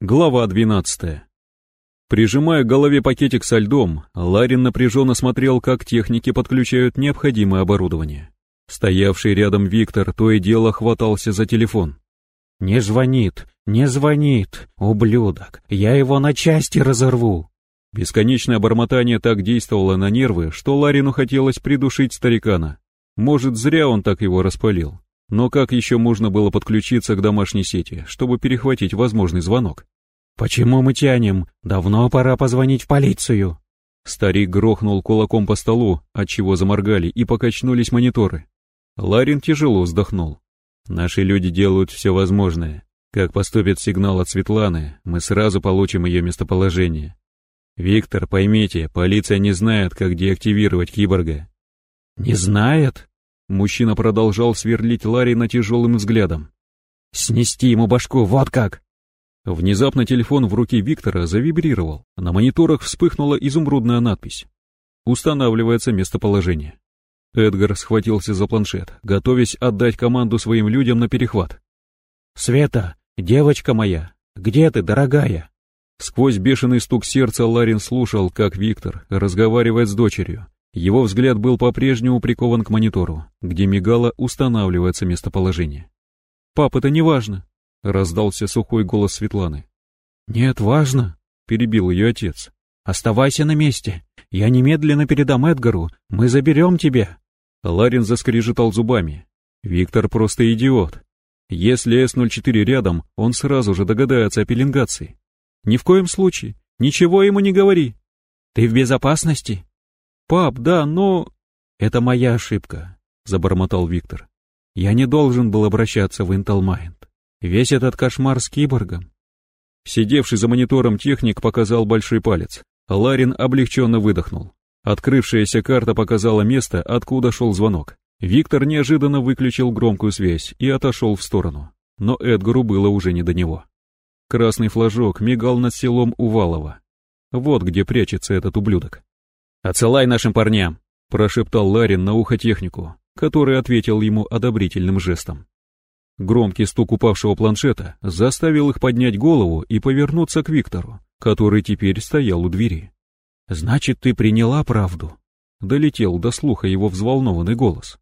Глава 12. Прижимая к голове пакетик со льдом, Ларин напряженно смотрел, как техники подключают необходимое оборудование. Стоявший рядом Виктор то и дело хватался за телефон. «Не звонит, не звонит, ублюдок, я его на части разорву!» Бесконечное бормотание так действовало на нервы, что Ларину хотелось придушить старикана. Может, зря он так его распалил. Но как еще можно было подключиться к домашней сети, чтобы перехватить возможный звонок? «Почему мы тянем? Давно пора позвонить в полицию!» Старик грохнул кулаком по столу, отчего заморгали и покачнулись мониторы. Ларин тяжело вздохнул. «Наши люди делают все возможное. Как поступит сигнал от Светланы, мы сразу получим ее местоположение. Виктор, поймите, полиция не знает, как деактивировать киборга». «Не знает?» Мужчина продолжал сверлить Ларина тяжелым взглядом. «Снести ему башку, вот как!» Внезапно телефон в руке Виктора завибрировал. На мониторах вспыхнула изумрудная надпись. Устанавливается местоположение. Эдгар схватился за планшет, готовясь отдать команду своим людям на перехват. «Света, девочка моя, где ты, дорогая?» Сквозь бешеный стук сердца Ларин слушал, как Виктор разговаривает с дочерью, его взгляд был по-прежнему прикован к монитору, где мигало устанавливается местоположение. «Пап, это не важно», — раздался сухой голос Светланы. «Нет, важно», — перебил ее отец. «Оставайся на месте. Я немедленно передам Эдгару. Мы заберем тебя». Ларин заскрежетал зубами. «Виктор просто идиот. Если С-04 рядом, он сразу же догадается о пеленгации. Ни в коем случае. Ничего ему не говори». «Ты в безопасности?» «Пап, да, но...» «Это моя ошибка», — забормотал Виктор. «Я не должен был обращаться в Интелмайнд. Весь этот кошмар с киборгом». Сидевший за монитором техник показал большой палец. Ларин облегченно выдохнул. Открывшаяся карта показала место, откуда шел звонок. Виктор неожиданно выключил громкую связь и отошел в сторону. Но Эдгару было уже не до него. Красный флажок мигал над селом Увалова. Вот где прячется этот ублюдок. «Отсылай нашим парням», — прошептал Ларин на ухо технику, который ответил ему одобрительным жестом. Громкий стук упавшего планшета заставил их поднять голову и повернуться к Виктору, который теперь стоял у двери. «Значит, ты приняла правду?» — долетел до слуха его взволнованный голос.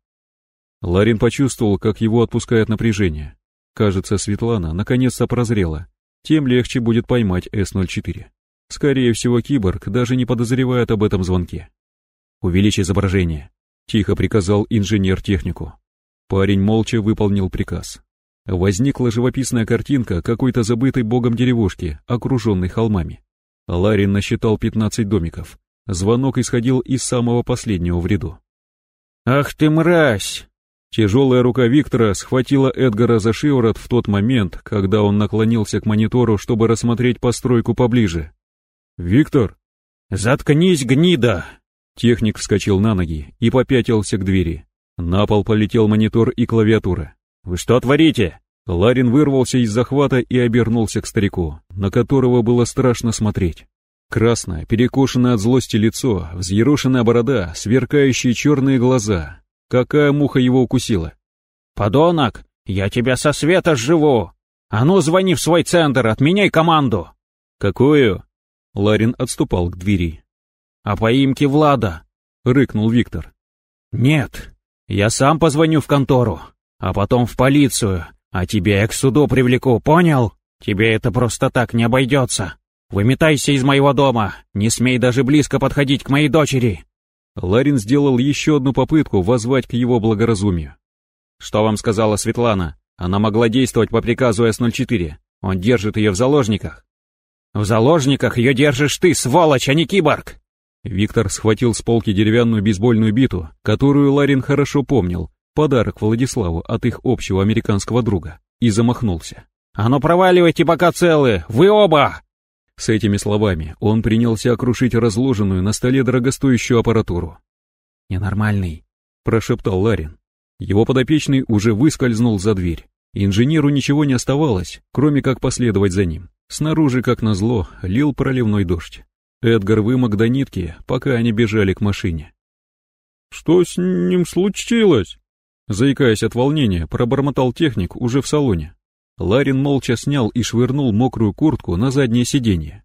Ларин почувствовал, как его отпускает напряжение. Кажется, Светлана наконец-то прозрела. Тем легче будет поймать С-04. Скорее всего, киборг даже не подозревает об этом звонке. «Увеличь изображение», — тихо приказал инженер технику. Парень молча выполнил приказ. Возникла живописная картинка какой-то забытой богом деревушки, окруженной холмами. Ларин насчитал 15 домиков. Звонок исходил из самого последнего в ряду. «Ах ты мразь!» Тяжелая рука Виктора схватила Эдгара за шиворот в тот момент, когда он наклонился к монитору, чтобы рассмотреть постройку поближе. «Виктор!» «Заткнись, гнида!» Техник вскочил на ноги и попятился к двери. На пол полетел монитор и клавиатура. «Вы что творите?» Ларин вырвался из захвата и обернулся к старику, на которого было страшно смотреть. Красное, перекошенное от злости лицо, взъерошенная борода, сверкающие черные глаза. Какая муха его укусила? «Подонок, я тебя со света сживу! А ну, звони в свой центр, отменяй команду!» «Какую?» Ларин отступал к двери. «О поимке Влада!» — рыкнул Виктор. «Нет, я сам позвоню в контору, а потом в полицию, а тебя я к суду привлеку, понял? Тебе это просто так не обойдется. Выметайся из моего дома, не смей даже близко подходить к моей дочери!» Ларин сделал еще одну попытку воззвать к его благоразумию. «Что вам сказала Светлана? Она могла действовать по приказу С-04. Он держит ее в заложниках. В заложниках ее держишь ты, сволочь, а не киборг!» Виктор схватил с полки деревянную бейсбольную биту, которую Ларин хорошо помнил, подарок Владиславу от их общего американского друга, и замахнулся. «А ну проваливайте, пока целы! Вы оба!» С этими словами он принялся окрушить разложенную на столе дорогостоящую аппаратуру. «Ненормальный», — прошептал Ларин. Его подопечный уже выскользнул за дверь. Инженеру ничего не оставалось, кроме как последовать за ним. Снаружи, как назло, лил проливной дождь. Эдгар вымок до нитки, пока они бежали к машине. «Что с ним случилось?» Заикаясь от волнения, пробормотал техник уже в салоне. Ларин молча снял и швырнул мокрую куртку на заднее сиденье.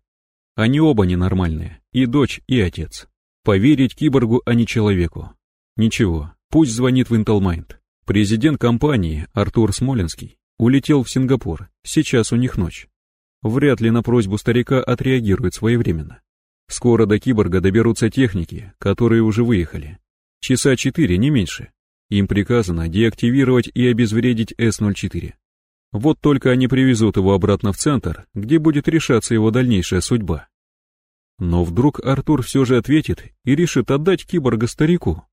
Они оба ненормальные, и дочь, и отец. Поверить киборгу, а не человеку. Ничего, пусть звонит в Intelmind. Президент компании, Артур Смоленский, улетел в Сингапур, сейчас у них ночь. Вряд ли на просьбу старика отреагирует своевременно. Скоро до киборга доберутся техники, которые уже выехали. Часа четыре, не меньше. Им приказано деактивировать и обезвредить С-04. Вот только они привезут его обратно в центр, где будет решаться его дальнейшая судьба. Но вдруг Артур все же ответит и решит отдать киборга старику.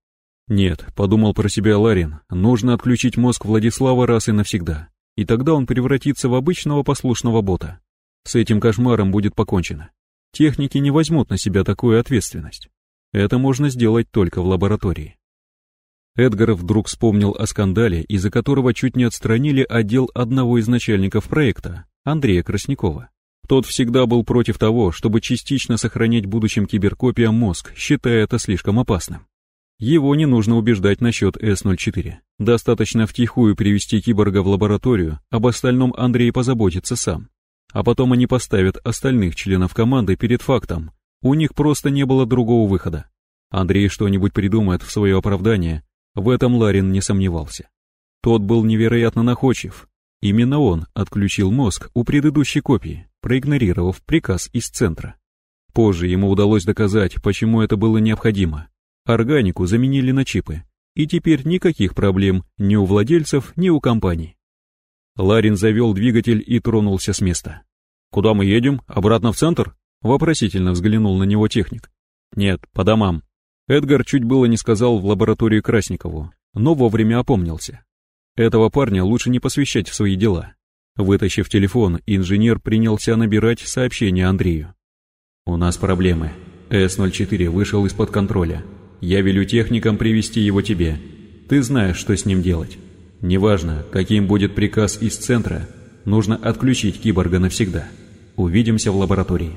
Нет, подумал про себя Ларин, нужно отключить мозг Владислава раз и навсегда, и тогда он превратится в обычного послушного бота. С этим кошмаром будет покончено. Техники не возьмут на себя такую ответственность. Это можно сделать только в лаборатории. Эдгар вдруг вспомнил о скандале, из-за которого чуть не отстранили отдел одного из начальников проекта, Андрея Краснякова. Тот всегда был против того, чтобы частично сохранять будущим киберкопиям мозг, считая это слишком опасным. Его не нужно убеждать насчет С-04. Достаточно втихую привести киборга в лабораторию, об остальном Андрей позаботится сам. А потом они поставят остальных членов команды перед фактом. У них просто не было другого выхода. Андрей что-нибудь придумает в свое оправдание, в этом Ларин не сомневался. Тот был невероятно находчив. Именно он отключил мозг у предыдущей копии, проигнорировав приказ из центра. Позже ему удалось доказать, почему это было необходимо. Органику заменили на чипы, и теперь никаких проблем ни у владельцев, ни у компаний. Ларин завел двигатель и тронулся с места. «Куда мы едем? Обратно в центр?» Вопросительно взглянул на него техник. «Нет, по домам». Эдгар чуть было не сказал в лаборатории Красникову, но вовремя опомнился. Этого парня лучше не посвящать в свои дела. Вытащив телефон, инженер принялся набирать сообщение Андрею. «У нас проблемы. С-04 вышел из-под контроля. Я велю техникам привести его тебе. Ты знаешь, что с ним делать». Неважно, каким будет приказ из центра, нужно отключить киборга навсегда. Увидимся в лаборатории.